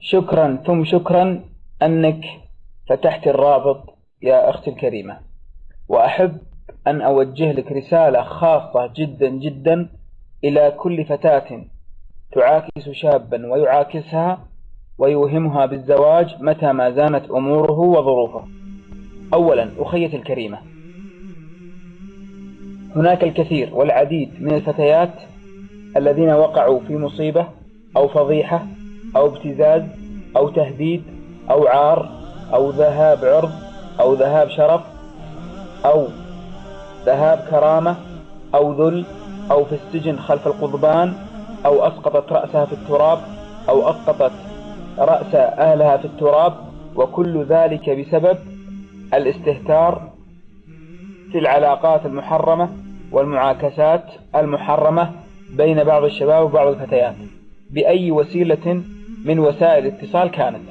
شكرا ثم شكرا أنك فتحت الرابط يا أختي الكريمة. وأحب أن أوجه لك رسالة خاصة جدا جدا إلى كل فتاة تعاكس شابا ويعاكسها ويوهمها بالزواج متى ما زانت أموره وظروفه. أولا أخيتي الكريمة. هناك الكثير والعديد من الفتيات الذين وقعوا في مصيبة أو فضيحة أو ابتزاز أو تهديد أو عار أو ذهاب عرض أو ذهاب شرف أو ذهاب كرامة أو ذل أو في السجن خلف القضبان أو أسقطت رأسها في التراب أو أسقطت رأس أهلها في التراب وكل ذلك بسبب الاستهتار في العلاقات المحرمة والمعاكسات المحرمة بين بعض الشباب وبعض الفتيات. بأي وسيلة من وسائل الاتصال كانت.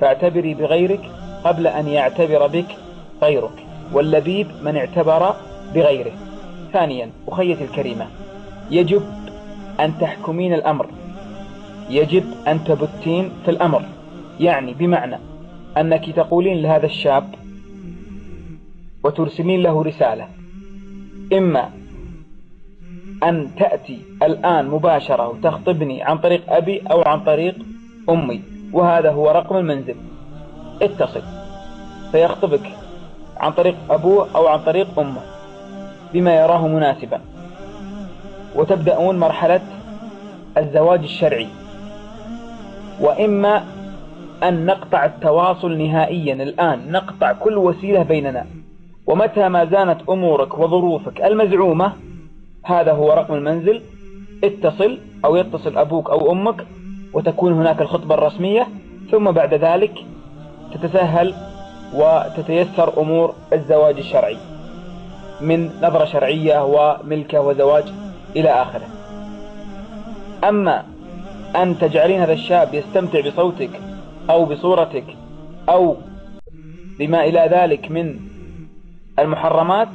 فاعتبري بغيرك قبل أن يعتبر بك غيرك واللبيب من اعتبر بغيره. ثانيا أخيتي الكريمة يجب أن تحكمين الأمر. يجب أن تبتين في الأمر. يعني بمعنى أنك تقولين لهذا الشاب وترسلين له رسالة. إما أن تأتي الآن مباشرة وتخطبني عن طريق أبي أو عن طريق أمي. وهذا هو رقم المنزل. اتصل. فيخطبك عن طريق أبوه أو عن طريق أمه. بما يراه مناسبا. وتبدأون مرحلة الزواج الشرعي. وإما أن نقطع التواصل نهائيا. الآن نقطع كل وسيلة بيننا. ومتى ما زانت أمورك وظروفك المزعومة هذا هو رقم المنزل اتصل أو يتصل أبوك أو أمك وتكون هناك الخطبة الرسمية ثم بعد ذلك تتسهل وتتيسر أمور الزواج الشرعي من نظرة شرعية وملكة وزواج إلى آخره. أما أن تجعلين هذا الشاب يستمتع بصوتك أو بصورتك أو بما إلى ذلك من المحرمات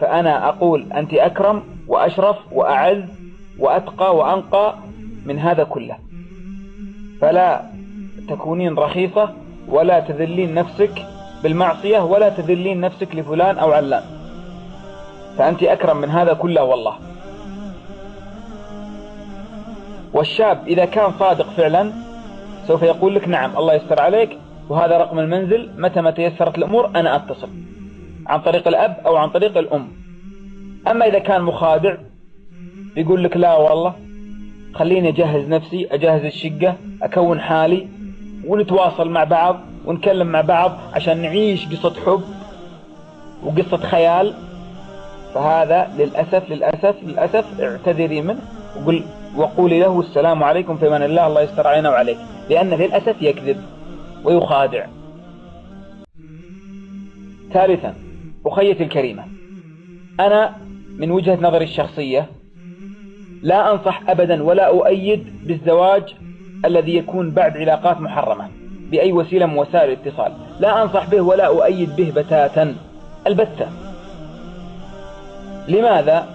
فأنا أقول أنت أكرم وأشرف وأعز وأتقى وأنقى من هذا كله. فلا تكونين رخيصة ولا تذلين نفسك بالمعصية ولا تذلين نفسك لفلان أو علان. فأنت أكرم من هذا كله والله. والشاب إذا كان صادق فعلا سوف يقول لك نعم الله يستر عليك وهذا رقم المنزل متى ما تيسرت الأمور أنا أتصل. عن طريق الأب أو عن طريق الأم. أما إذا كان مخادع يقول لك لا والله خليني أجهز نفسي أجهز الشقة أكون حالي ونتواصل مع بعض ونكلم مع بعض عشان نعيش قصة حب وقصة خيال. فهذا للأسف للأسف للأسف اعتذري منه وقل وقولي له السلام عليكم في من الله الله يستر علينا وعليك. لأن للأسف يكذب ويخادع. ثالثا أخيتي الكريمة أنا من وجهة نظري الشخصية لا أنصح أبدا ولا أؤيد بالزواج الذي يكون بعد علاقات محرمة بأي وسيلة من وسائل الاتصال. لا أنصح به ولا أؤيد به بتاتا. البتة. لماذا؟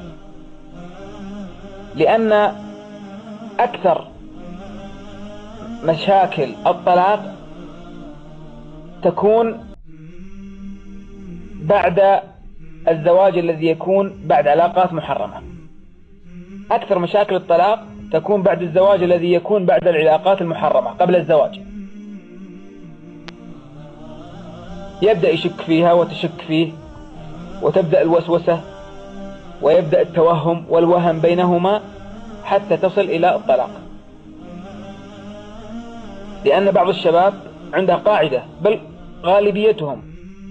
لأن أكثر مشاكل الطلاق تكون بعد الزواج الذي يكون بعد علاقات محرمة. أكثر مشاكل الطلاق تكون بعد الزواج الذي يكون بعد العلاقات المحرمة قبل الزواج. يبدأ يشك فيها وتشك فيه وتبدأ الوسوسة ويبدأ التوهم والوهم بينهما حتى تصل إلى الطلاق. لأن بعض الشباب عنده قاعدة بل غالبيتهم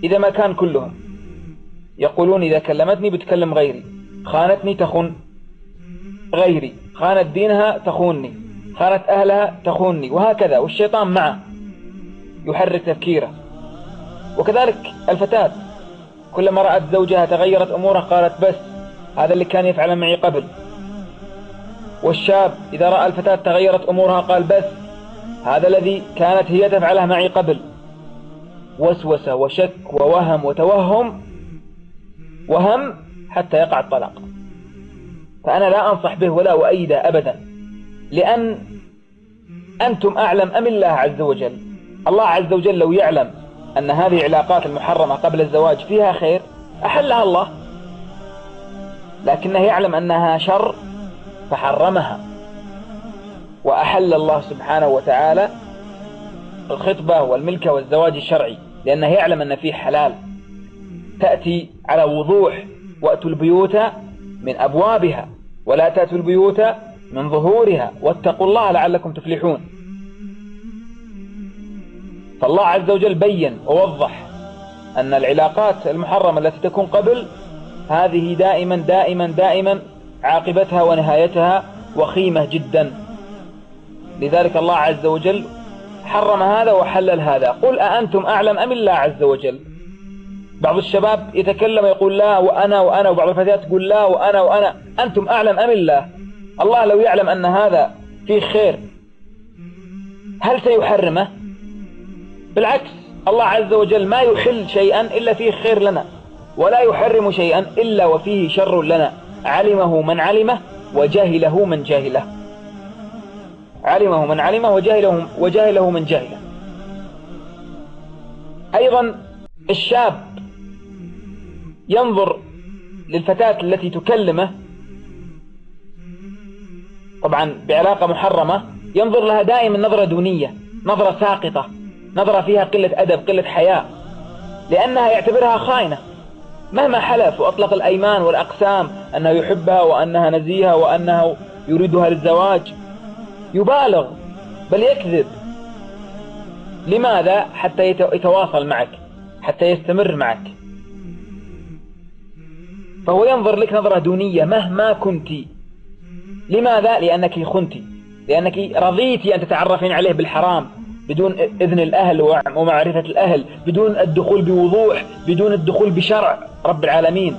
إذا ما كان كلهم يقولون إذا كلمتني بتكلم غيري خانتني تخون غيري خانت دينها تخونني خانت أهلها تخونني وهكذا والشيطان معه يحرك تفكيره. وكذلك الفتاة كلما رأت زوجها تغيرت أموره قالت بس هذا اللي كان يفعله معي قبل. والشاب إذا رأى الفتاة تغيرت أمورها قال بس هذا الذي كانت هي تفعله معي قبل. وسوسة وشك ووهم وتوهم وهم حتى يقع الطلاق. فأنا لا أنصح به ولا أؤيده أبدا. لأن أنتم أعلم أم الله عز وجل؟ الله عز وجل لو يعلم أن هذه العلاقات المحرمة قبل الزواج فيها خير أحلها الله. لكنه يعلم أنها شر فحرمها. وأحل الله سبحانه وتعالى الخطبة والملكة والزواج الشرعي لأنه يعلم أن فيه حلال. تأتي على وضوح وأتوا البيوت من أبوابها ولا تأتوا البيوت من ظهورها واتقوا الله لعلكم تفلحون. فالله عز وجل بين ووضح أن العلاقات المحرمة التي تكون قبل هذه دائما دائما دائما عاقبتها ونهايتها وخيمة جدا. لذلك الله عز وجل حرم هذا وحلل هذا. قل أأنتم أعلم أم الله عز وجل؟ بعض الشباب يتكلم يقول لا وأنا وأنا وبعض الفتيات تقول لا وأنا وأنا. أنتم أعلم أم الله؟ الله لو يعلم أن هذا فيه خير هل سيحرمه؟ بالعكس الله عز وجل ما يحل شيئا إلا فيه خير لنا ولا يحرم شيئا إلا وفيه شر لنا. علمه من علمه وجهله من جهله علمه من علمه وجهله, وجهله من جهله أيضا الشاب ينظر للفتاة التي تكلمه. طبعا بعلاقة محرمة ينظر لها دائما نظرة دونية نظرة ساقطة نظرة فيها قلة أدب قلة حياء لأنها يعتبرها خائنة مهما حلف وأطلق الأيمان والأقسام أنه يحبها وأنها نزيهة وأنه يريدها للزواج يبالغ بل يكذب. لماذا؟ حتى يتواصل معك حتى يستمر معك. فهو ينظر لك نظرة دونية مهما كنت. لماذا؟ لأنك خنت. لأنك رضيت أن تتعرفين عليه بالحرام بدون إذن الأهل ومعرفة الأهل بدون الدخول بوضوح بدون الدخول بشرع رب العالمين.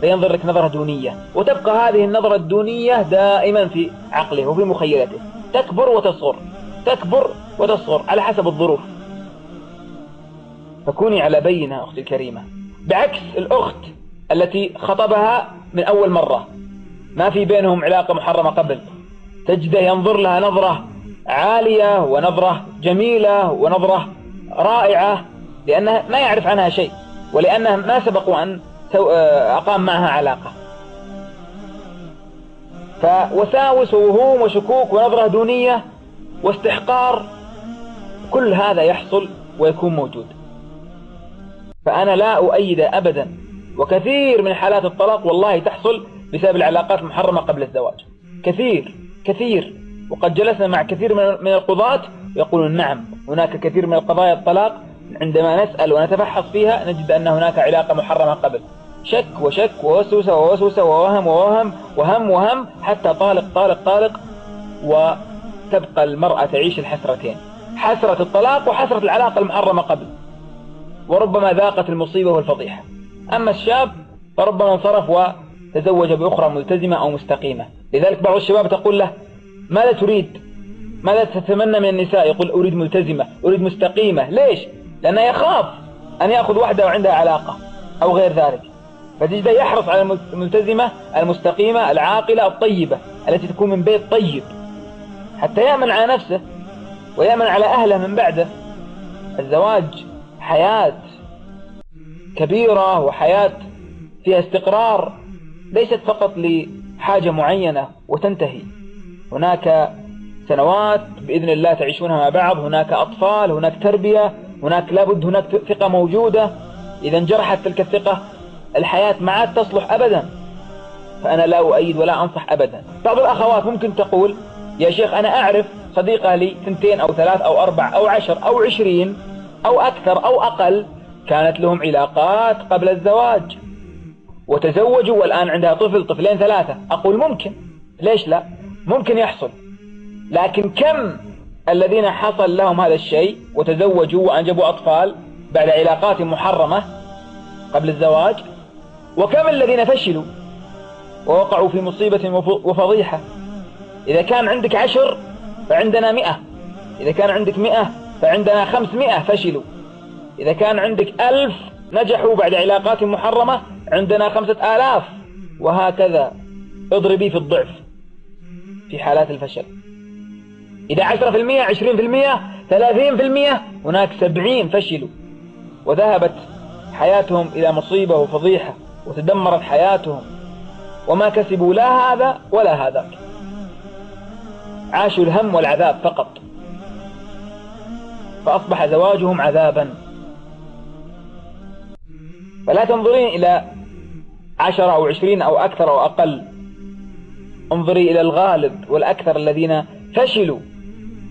فينظر لك نظرة دونية. وتبقى هذه النظرة الدونية دائما في عقله وفي مخيلته. تكبر وتصغر. تكبر وتصغر على حسب الظروف. فكوني على بينة أختي الكريمة. بعكس الأخت التي خطبها من أول مرة. ما في بينهم علاقة محرمة قبل. تجده ينظر لها نظرة عالية ونظرة جميلة ونظرة رائعة لأنه ما يعرف عنها شيء ولأنه ما سبق أن أقام معها علاقة. فوساوس ووهوم وشكوك ونظرة دونية واستحقار كل هذا يحصل ويكون موجود. فأنا لا أؤيد أبدا وكثير من حالات الطلاق والله تحصل بسبب العلاقات المحرمة قبل الزواج. كثير كثير. وقد جلسنا مع كثير من القضاة يقولون نعم هناك كثير من القضايا الطلاق عندما نسأل ونتبحث فيها نجد أن هناك علاقة محرمة قبل. شك وشك ووسوسة ووسوسة ووهم ووهم وهم وهم حتى طالق طالق طالق وتبقى المرأة تعيش الحسرتين. حسرة الطلاق وحسرة العلاقة المحرمة قبل. وربما ذاقت المصيبة والفضيحة. أما الشاب فربما انصرف وتزوج بأخرى ملتزمة أو مستقيمة. لذلك بعض الشباب تقول له ماذا تريد؟ ماذا تتمنى من النساء؟ يقول أريد ملتزمة أريد مستقيمة. ليش؟ لأنه يخاف أن يأخذ واحدة وعندها علاقة أو غير ذلك. فتجده يحرص على الملتزمة المستقيمة العاقلة الطيبة التي تكون من بيت طيب. حتى يأمن على نفسه ويأمن على أهله من بعده. الزواج حياة كبيرة وحياة فيها استقرار ليست فقط لحاجة معينة وتنتهي. هناك سنوات بإذن الله تعيشونها مع بعض هناك أطفال هناك تربية هناك لابد هناك ثقة موجودة. إذا انجرحت تلك الثقة الحياة ما عاد تصلح أبدا. فأنا لا أؤيد ولا أنصح أبدا. بعض الأخوات ممكن تقول يا شيخ أنا أعرف صديقة لي ثنتين أو ثلاث أو أربع أو عشر أو عشرين أو أكثر أو أقل كانت لهم علاقات قبل الزواج. وتزوجوا والآن عندها طفل طفلين ثلاثة. أقول ممكن. ليش لا؟ ممكن يحصل. لكن كم الذين حصل لهم هذا الشيء وتزوجوا وأنجبوا أطفال بعد علاقات محرمة قبل الزواج؟ وكم الذين فشلوا؟ ووقعوا في مصيبة وفضيحة. إذا كان عندك عشر فعندنا مئة. إذا كان عندك مئة فعندنا خمسمائة فشلوا. إذا كان عندك ألف نجحوا بعد علاقات محرمة عندنا خمسة آلاف. وهكذا. اضربي في الضعف. في حالات الفشل. إذا عشرة في المية عشرين في المية ثلاثين في المية هناك سبعين فشلوا. وذهبت حياتهم إلى مصيبة وفضيحة وتدمرت حياتهم. وما كسبوا لا هذا ولا هذاك. عاشوا الهم والعذاب فقط. فأصبح زواجهم عذابا. فلا تنظرين إلى عشرة أو عشرين أو أكثر أو أقل. انظري إلى الغالب والأكثر الذين فشلوا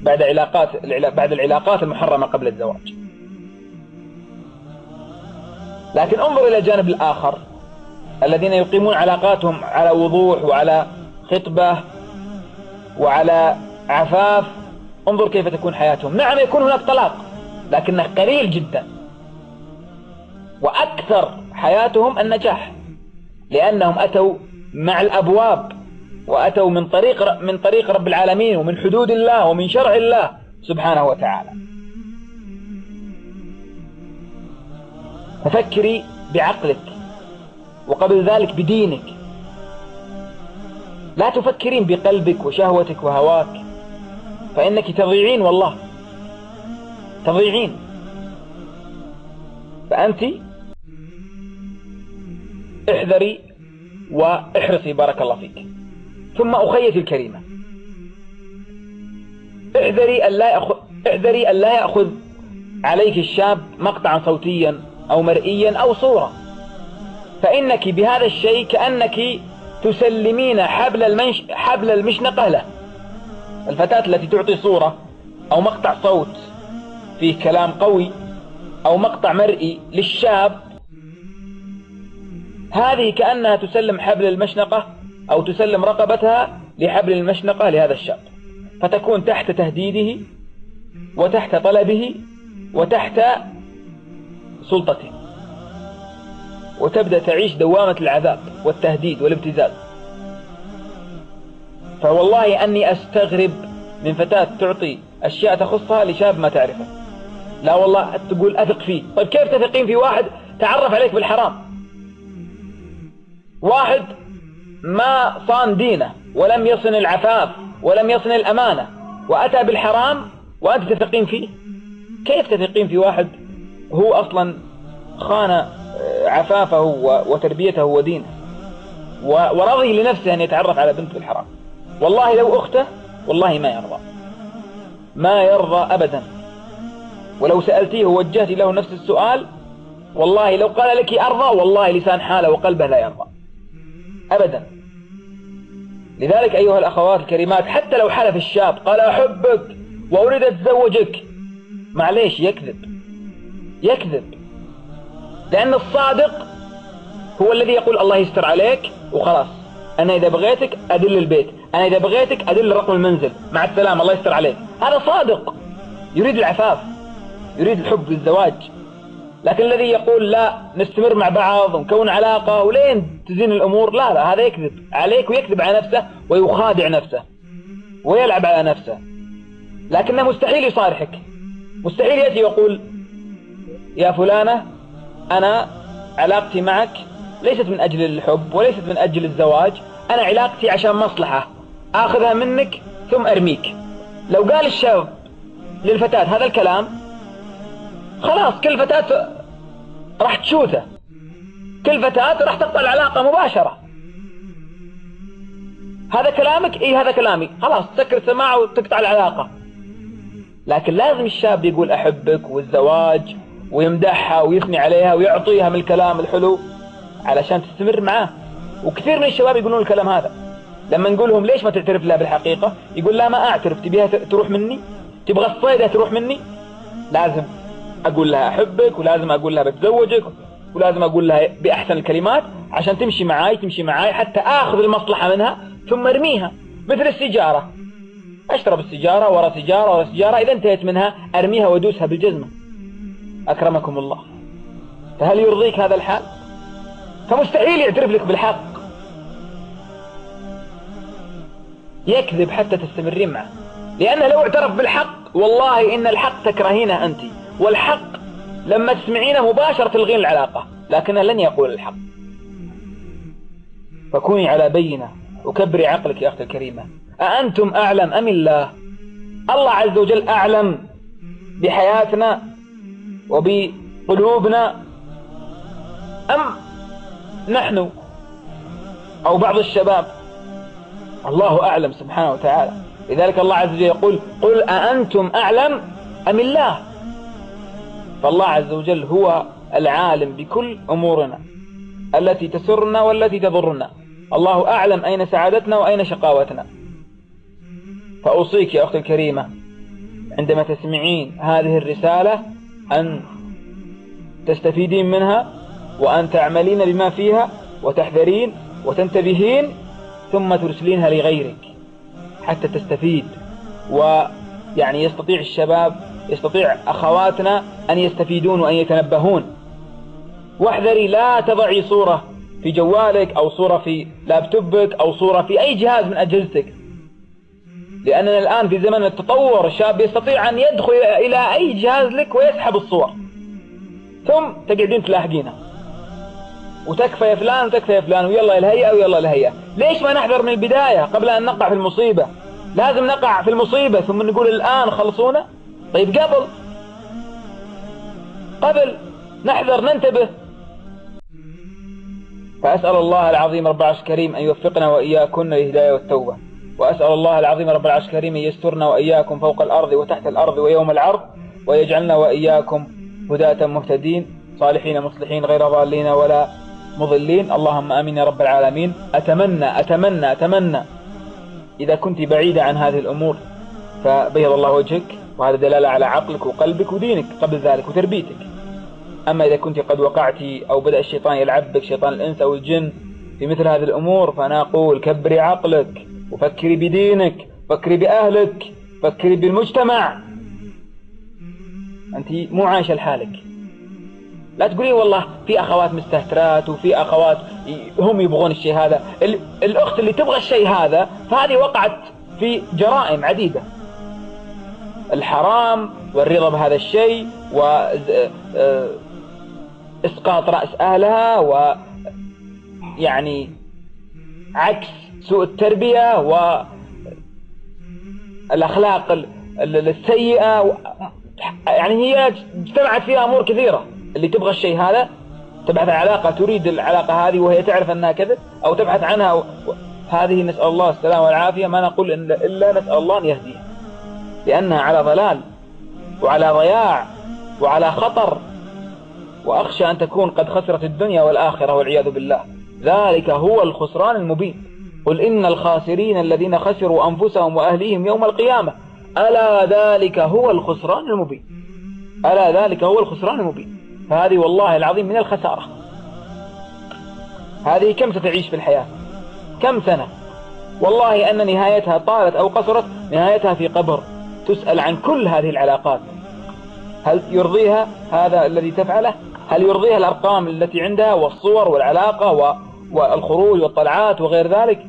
بعد علاقات بعد العلاقات المحرمة قبل الزواج. لكن انظر إلى الجانب الآخر. الذين يقيمون علاقاتهم على وضوح وعلى خطبة وعلى عفاف. انظر كيف تكون حياتهم. نعم يكون هناك طلاق لكنه قليل جدا. وأكثر حياتهم النجاح لأنهم أتوا مع الأبواب وأتوا من طريق من طريق رب العالمين ومن حدود الله ومن شرع الله سبحانه وتعالى. ففكري بعقلك وقبل ذلك بدينك. لا تفكرين بقلبك وشهوتك وهواك فإنك تضيعين والله. تضيعين. فأنت احذري واحرصي بارك الله فيك. ثم أخيتي الكريمة احذري ألا يأخذ احذري ألا يأخذ عليك الشاب مقطعا صوتيا أو مرئيا أو صورة. فإنك بهذا الشيء كأنك تسلمين حبل, المنش حبل المشنقة له. الفتاة التي تعطي صورة أو مقطع صوت فيه كلام قوي أو مقطع مرئي للشاب هذه كأنها تسلم حبل المشنقة أو تسلم رقبتها لحبل المشنقة لهذا الشاب. فتكون تحت تهديده وتحت طلبه وتحت سلطته. وتبدأ تعيش دوامة العذاب والتهديد والابتزاز فوالله أني أستغرب من فتاة تعطي أشياء تخصها لشاب ما تعرفه. لا والله تقول أثق فيه. طيب كيف تثقين في واحد تعرف عليك بالحرام؟ واحد ما صان دينه ولم يصن العفاف ولم يصن الأمانة وأتى بالحرام وأنت تثقين فيه؟ كيف تثقين في واحد هو أصلا خان آه، عفافه وتربيته ودينه؟ ورضي لنفسه أن يتعرف على بنت بالحرام. والله لو أخته والله ما يرضى. ما يرضى أبدا. ولو سألتيه ووجهت له نفس السؤال والله لو قال لك أرضى والله لسان حاله وقلبه لا يرضى. أبدا. لذلك أيها الأخوات الكريمات حتى لو حلف الشاب قال أحبك وأريد أتزوجك معليش يكذب. يكذب. لأن الصادق هو الذي يقول الله يستر عليك وخلاص. أنا إذا بغيتك أدل البيت أنا إذا بغيتك أدل رقم المنزل. مع السلامة الله يستر عليك. هذا صادق. يريد العفاف يريد الحب والزواج. لكن الذي يقول لا نستمر مع بعض ونكون علاقة ولين تزين الأمور. لا لا هذا يكذب. عليك ويكذب على نفسه ويخادع نفسه ويلعب على نفسه. لكنه مستحيل يصارحك. مستحيل يأتي ويقول يا فلانة أنا علاقتي معك ليست من أجل الحب وليست من أجل الزواج أنا علاقتي عشان مصلحة. آخذها منك ثم أرميك. لو قال الشاب للفتاة هذا الكلام خلاص كل فتاة راح تشوته كل فتاة راح تقطع العلاقة مباشرة. هذا كلامك؟ إي هذا كلامي. خلاص تسكر السماعة وتقطع العلاقة. لكن لازم الشاب يقول أحبك والزواج ويمدحها ويثني عليها ويعطيها من الكلام الحلو علشان تستمر معاه. وكثير من الشباب يقولون الكلام هذا. لما نقول لهم ليش ما تعترف لها بالحقيقة؟ يقول لا ما أعترف. تبيها تروح مني؟ تبغى الصيدة تروح مني؟ لازم أقول لها أحبك ولازم أقول لها بتزوجك. ولازم أقول لها بأحسن الكلمات عشان تمشي معاي تمشي معاي حتى آخذ المصلحة منها ثم أرميها. مثل السيجارة. أشرب السيجارة ورا سيجارة ورا سيجارة. إذا انتهيت منها أرميها وأدوسها بالجزمة. أكرمكم الله. فهل يرضيك هذا الحال؟ فمستحيل يعترف لك بالحق. يكذب حتى تستمرين معه. لأنه لو اعترف بالحق والله إن الحق تكرهينه أنت. والحق لما تسمعينه مباشرة تلغين العلاقة لكنه لن يقول الحق. فكوني على بينة وكبري عقلك يا أختي الكريمة. أأنتم أعلم أم الله؟ الله عز وجل أعلم بحياتنا وبقلوبنا أم نحن أو بعض الشباب؟ الله أعلم سبحانه وتعالى. لذلك الله عز وجل يقول قل أأنتم أعلم أم الله؟ فالله عز وجل هو العالم بكل أمورنا التي تسرنا والتي تضرنا. الله أعلم أين سعادتنا وأين شقاوتنا. فأوصيك يا أختي الكريمة عندما تسمعين هذه الرسالة أن تستفيدين منها وأن تعملين بما فيها وتحذرين وتنتبهين ثم ترسلينها لغيرك حتى تستفيد. ويعني يستطيع الشباب يستطيع أخواتنا أن يستفيدون وأن يتنبهون. واحذري لا تضعي صورة في جوالك أو صورة في لابتوبك أو صورة في أي جهاز من أجهزتك. لأننا الآن في زمن التطور الشاب يستطيع أن يدخل إلى أي جهاز لك ويسحب الصور. ثم تقعدين تلاحقينها. وتكفى يا فلان وتكفى يا فلان ويلا الهيئة ويلا الهيئة ليش ما نحذر من البداية قبل أن نقع في المصيبة؟ لازم نقع في المصيبة ثم نقول الآن خلصونا. طيب قبل قبل نحذر ننتبه. فأسأل الله العظيم رب العرش الكريم أن يوفقنا وإياكن للهداية والتوبة. وأسأل الله العظيم رب العرش الكريم أن يسترنا وإياكم فوق الأرض وتحت الأرض ويوم العرض ويجعلنا وإياكم هداة مهتدين صالحين مصلحين غير ضالين ولا مضلين. اللهم آمين يا رب العالمين. أتمنى أتمنى أتمنى. إذا كنت بعيدة عن هذه الأمور فبيض الله وجهك. وهذا دلالة على عقلك وقلبك ودينك قبل ذلك وتربيتك. أما إذا كنت قد وقعت أو بدأ الشيطان يلعب بك شيطان الإنس أو الجن في مثل هذه الأمور فأنا أقول كبري عقلك وفكري بدينك فكري بأهلك فكري بالمجتمع. أنت مو عايشة لحالك. لا تقولي والله في أخوات مستهترات وفي أخوات هم يبغون الشيء هذا. الأخت اللي تبغى الشيء هذا فهذه وقعت في جرائم عديدة. الحرام والرضا بهذا الشيء و آه، إسقاط رأس أهلها و يعني عكس سوء التربية والأخلاق السيئة يعني هي اجتمعت فيها أمور كثيرة. اللي تبغى الشيء هذا تبحث عن علاقة تريد العلاقة هذه وهي تعرف أنها كذب أو تبحث عنها و... هذه نسأل الله السلامة والعافية. ما نقول إلا نسأل الله أن يهديها. لأنها على ضلال وعلى ضياع وعلى خطر وأخشى أن تكون قد خسرت الدنيا والآخرة والعياذ بالله. ذلك هو الخسران المبين. قل إن الخاسرين الذين خسروا أنفسهم وأهليهم يوم القيامة ألا ذلك هو الخسران المبين. ألا ذلك هو الخسران المبين. فهذه والله العظيم من الخسارة. هذه كم ستعيش في الحياة؟ كم سنة؟ والله أن نهايتها طالت أو قصرت نهايتها في قبر. تسأل عن كل هذه العلاقات. هل يرضيها هذا الذي تفعله؟ هل يرضيها الأرقام التي عندها والصور والعلاقة والخروج والطلعات وغير ذلك؟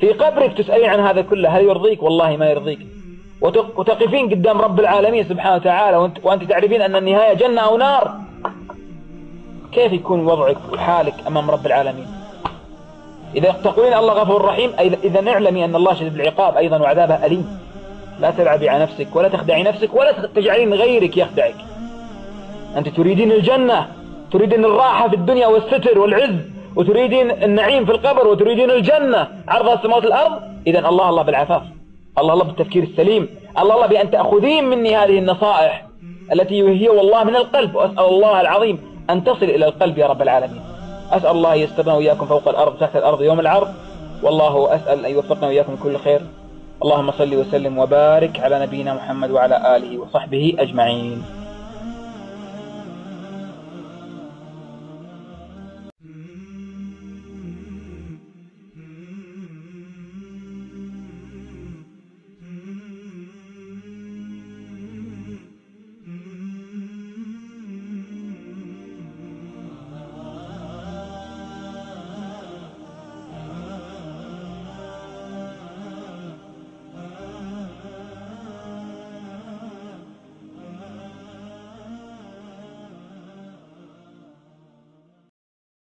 في قبرك تسألين عن هذا كله هل يرضيك؟ والله ما يرضيك. وتقفين قدام رب العالمين سبحانه وتعالى وانت, وأنت تعرفين أن النهاية جنة أو نار. كيف يكون وضعك وحالك أمام رب العالمين؟ إذا تقولين الله غفور رحيم إذا نعلمي أن الله شديد العقاب أيضا وعذابه أليم. لا تلعبي على نفسك ولا تخدعي نفسك ولا تجعلين غيرك يخدعك. أنت تريدين الجنة تريدين الراحة في الدنيا والستر والعز وتريدين النعيم في القبر وتريدين الجنة عرضها السماوات الأرض إذا الله الله بالعفاف. الله الله بالتفكير السليم. الله الله بأن تأخذين مني هذه النصائح التي هي والله من القلب وأسأل الله العظيم أن تصل إلى القلب يا رب العالمين. أسأل الله يسترنا وإياكم فوق الأرض تحت الأرض يوم العرض. والله أسأل أن يوفقنا وإياكم كل خير. اللهم صل وسلم وبارك على نبينا محمد وعلى آله وصحبه أجمعين.